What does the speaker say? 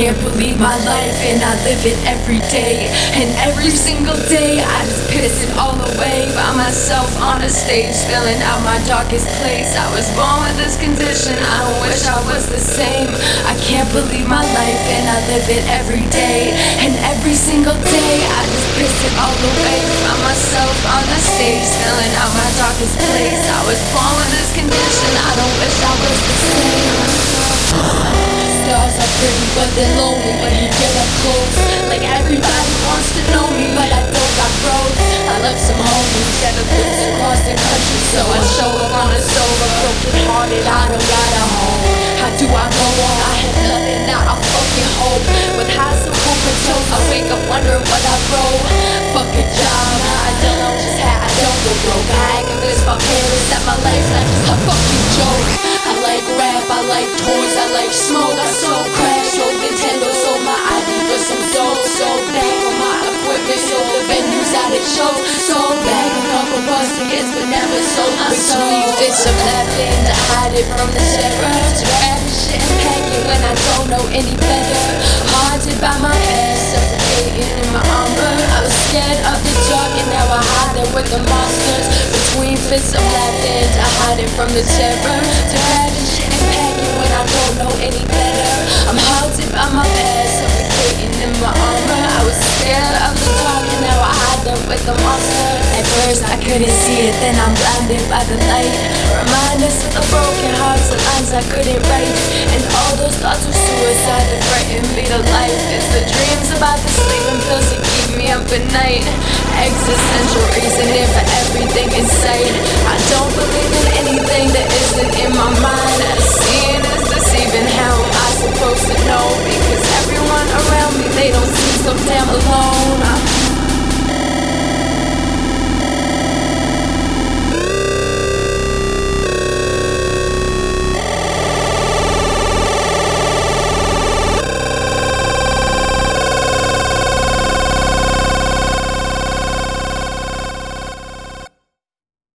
my life and I live it every day. And every single day I just piss it all away by myself on a stage, filling out my darkest place. I was born with this condition, I wish I was the same. I can't believe my life and I live it every day. And every single day I just piss it all away by myself on the stage, filling out my darkest place. I was born with this condition, I don't wish they're lonely when you get up close. Like everybody wants to know me, but I don't got bros. I left some homies have lived across the country, so I show up on a sober, broken hearted. I don't got a home. How do I go on? I had nothing, now I fucking hope. With high some comatose, I wake up wondering what I wrote. Fuck a job, I don't know just how I don't go broke. I ain't aggravates my parents that my life not just a fucking soul. Between fits of laughing to hide it from the terror. Grab shit and it when I don't know any better. Haunted by my past, suffocating in my armor. I was scared of the dark and now I hide there with the monsters. Between fits of laughing to hide it from the terror. To grab shit and it when I don't know any better. I'm haunted by my past, suffocating in my armor. I was scared of the dark and now I hide there with the monsters couldn't see it, then I'm blinded by the light. Reminders of the broken hearts and lines I couldn't write. And all those thoughts of suicide that frighten me to life. It's the dreams about the sleeping pills that keep me up at night. Existential reasoning for everything in sight. I don't believe in anything that isn't in my mind. Seeing is deceiving, how am I supposed to know? Because everyone around me, they don't seem so damn alone.